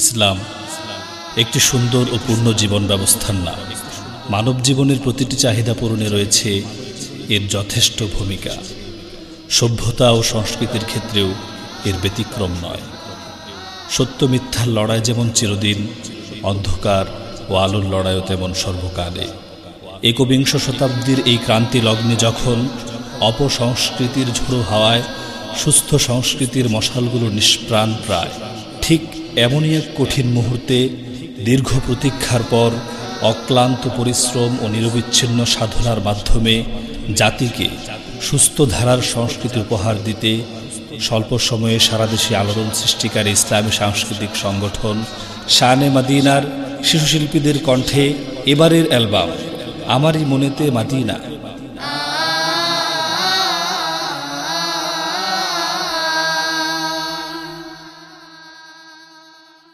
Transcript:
ইসলাম একটি সুন্দর ও পূর্ণ জীবন ব্যবস্থার নাম। মানব জীবনের প্রতিটি চাহিদা পূরণে রয়েছে এর যথেষ্ট ভূমিকা। সভ্যতা ও সংস্কৃতির ক্ষেত্রেও এর ব্যতিক্রম নয়। সত্য মিথ্যার লড়াই যেমন চিরদিন, অন্ধকার ও আলোর লড়াইও তেমন সর্বকালে। একবিংশ শতাব্দীর এই ক্রান্তি লগ্নে যখন অপসংস্কৃতির ঝোড়ো হাওয়ায়, সুস্থ সংস্কৃতির মশালগুলো নিষ্প্রাণ প্রায়, ঠিক এমনই এক কঠিন মুহূর্তে দীর্ঘ প্রতীক্ষার পর অক্লান্ত পরিশ্রম ও নিরবিচ্ছিন্ন সাধনার মাধ্যমে জাতিকে সুস্থ ধারার সংস্কৃতি উপহার দিতে স্বল্প সময়ে সারা দেশে আলোড়ন সৃষ্টিকারী ইসলামী সাংস্কৃতিক সংগঠন শানে মাদিনার শিশুশিল্পীদের কণ্ঠে এবারের অ্যালবাম, আমারই মনেতে মাদিনা।